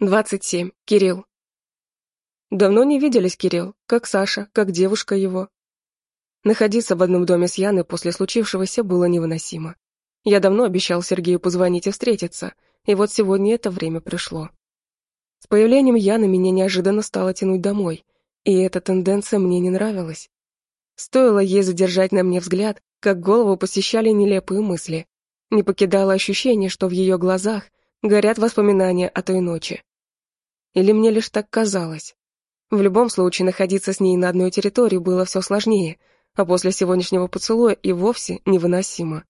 Двадцать семь. Кирилл. Давно не виделись, Кирилл, как Саша, как девушка его. Находиться в одном доме с Яной после случившегося было невыносимо. Я давно обещал Сергею позвонить и встретиться, и вот сегодня это время пришло. С появлением Яны меня неожиданно стало тянуть домой, и эта тенденция мне не нравилась. Стоило ей задержать на мне взгляд, как голову посещали нелепые мысли. Не покидало ощущение, что в ее глазах горят воспоминания о той ночи. Или мне лишь так казалось? В любом случае, находиться с ней на одной территории было все сложнее, а после сегодняшнего поцелуя и вовсе невыносимо.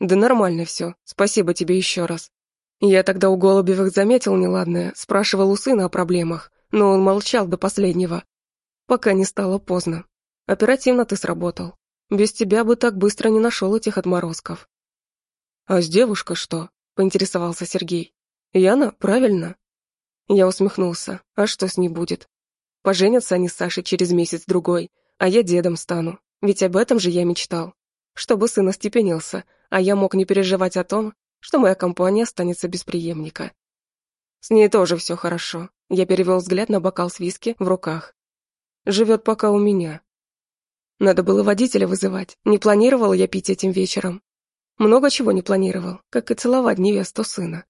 Да нормально все, спасибо тебе еще раз. Я тогда у Голубевых заметил неладное, спрашивал у сына о проблемах, но он молчал до последнего. Пока не стало поздно. Оперативно ты сработал. Без тебя бы так быстро не нашел этих отморозков. А с девушкой что? Поинтересовался Сергей. Яна, правильно? Я усмехнулся. А что с ней будет? Поженятся они с Сашей через месяц-другой, а я дедом стану. Ведь об этом же я мечтал. Чтобы сын остепенился, а я мог не переживать о том, что моя компания останется без преемника. С ней тоже все хорошо. Я перевел взгляд на бокал с виски в руках. Живет пока у меня. Надо было водителя вызывать. Не планировал я пить этим вечером. Много чего не планировал, как и целовать невесту сына.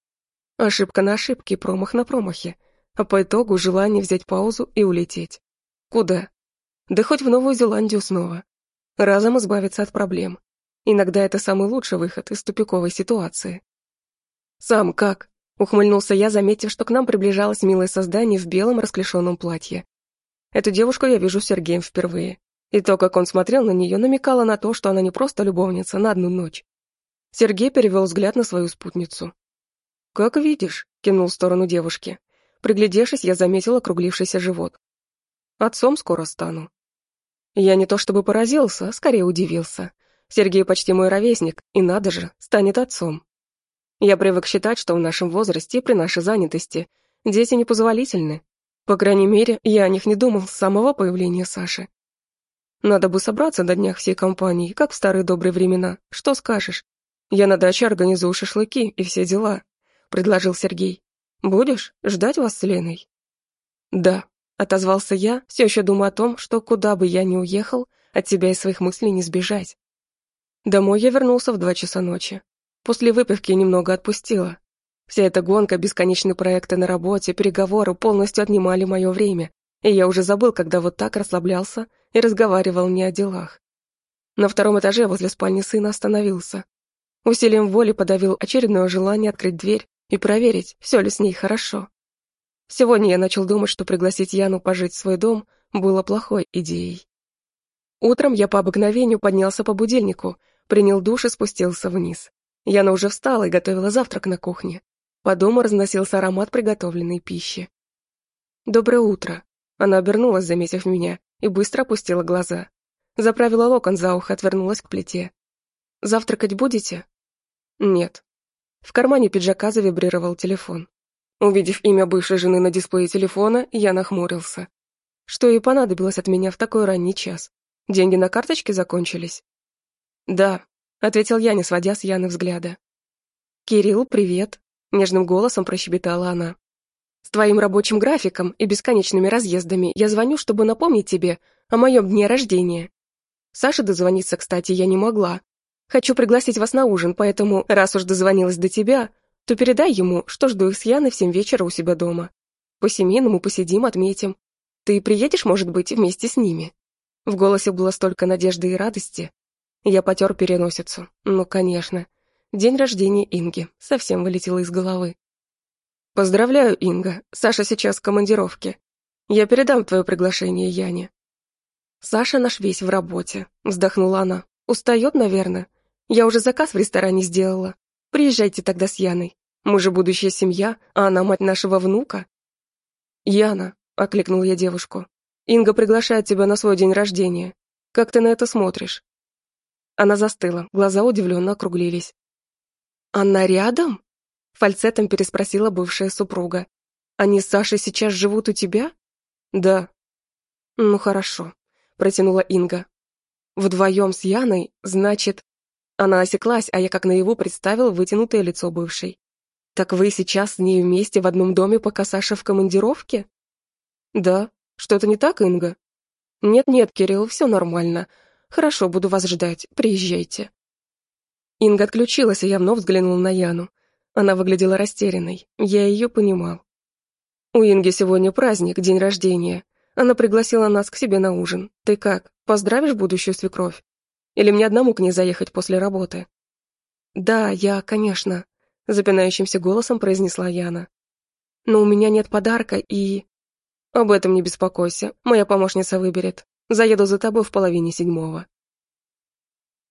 Ошибка на ошибке, промах на промахе. А по итогу желание взять паузу и улететь. Куда? Да хоть в Новую Зеландию снова. Разом избавиться от проблем. Иногда это самый лучший выход из тупиковой ситуации. «Сам как?» — ухмыльнулся я, заметив, что к нам приближалось милое создание в белом расклешенном платье. Эту девушку я вижу Сергеем впервые. И то, как он смотрел на нее, намекало на то, что она не просто любовница на одну ночь. Сергей перевел взгляд на свою спутницу. «Как видишь», — кинул в сторону девушки. Приглядевшись, я заметил округлившийся живот. «Отцом скоро стану». Я не то чтобы поразился, а скорее удивился. Сергей почти мой ровесник, и надо же, станет отцом. Я привык считать, что в нашем возрасте и при нашей занятости дети непозволительны. По крайней мере, я о них не думал с самого появления Саши. Надо бы собраться на днях всей компании, как в старые добрые времена. Что скажешь? Я на даче организую шашлыки и все дела предложил Сергей. «Будешь ждать вас с Леной?» «Да», — отозвался я, все еще думая о том, что куда бы я ни уехал, от тебя и своих мыслей не сбежать. Домой я вернулся в два часа ночи. После выпивки немного отпустила. Вся эта гонка, бесконечные проекты на работе, переговоры полностью отнимали мое время, и я уже забыл, когда вот так расслаблялся и разговаривал не о делах. На втором этаже возле спальни сына остановился. Усилием воли подавил очередное желание открыть дверь и проверить, все ли с ней хорошо. Сегодня я начал думать, что пригласить Яну пожить в свой дом было плохой идеей. Утром я по обыкновению поднялся по будильнику, принял душ и спустился вниз. Яна уже встала и готовила завтрак на кухне. По дому разносился аромат приготовленной пищи. «Доброе утро!» Она обернулась, заметив меня, и быстро опустила глаза. Заправила локон за ухо, отвернулась к плите. «Завтракать будете?» «Нет», в кармане пиджака завибрировал телефон. Увидев имя бывшей жены на дисплее телефона, я нахмурился. Что ей понадобилось от меня в такой ранний час? Деньги на карточке закончились? «Да», — ответил я, не сводя с Яны взгляда. «Кирилл, привет», — нежным голосом прощебетала она. «С твоим рабочим графиком и бесконечными разъездами я звоню, чтобы напомнить тебе о моем дне рождения. Саше дозвониться, кстати, я не могла, Хочу пригласить вас на ужин, поэтому, раз уж дозвонилась до тебя, то передай ему, что жду их с Яной в семь вечера у себя дома. По-семейному посидим, отметим. Ты приедешь, может быть, вместе с ними?» В голосе было столько надежды и радости. Я потер переносицу. Ну, конечно. День рождения Инги совсем вылетело из головы. «Поздравляю, Инга. Саша сейчас в командировке. Я передам твое приглашение Яне». «Саша наш весь в работе», — вздохнула она. «Устает, наверное. Я уже заказ в ресторане сделала. Приезжайте тогда с Яной. Мы же будущая семья, а она мать нашего внука». «Яна», — окликнул я девушку, — «Инга приглашает тебя на свой день рождения. Как ты на это смотришь?» Она застыла, глаза удивленно округлились. «Она рядом?» — фальцетом переспросила бывшая супруга. «Они с Сашей сейчас живут у тебя?» «Да». «Ну хорошо», — протянула Инга. «Вдвоем с Яной, значит, она осеклась, а я как наяву представил вытянутое лицо бывшей. Так вы сейчас с ней вместе в одном доме, пока Саша в командировке? Да. Что-то не так, Инга? Нет-нет, Кирилл, все нормально. Хорошо, буду вас ждать. Приезжайте. Инга отключилась, и я вновь взглянул на Яну. Она выглядела растерянной. Я ее понимал. У Инги сегодня праздник, день рождения. Она пригласила нас к себе на ужин. Ты как, поздравишь будущую свекровь? Или мне одному к ней заехать после работы? Да, я, конечно, запинающимся голосом произнесла Яна. Но у меня нет подарка и... Об этом не беспокойся, моя помощница выберет. Заеду за тобой в половине седьмого.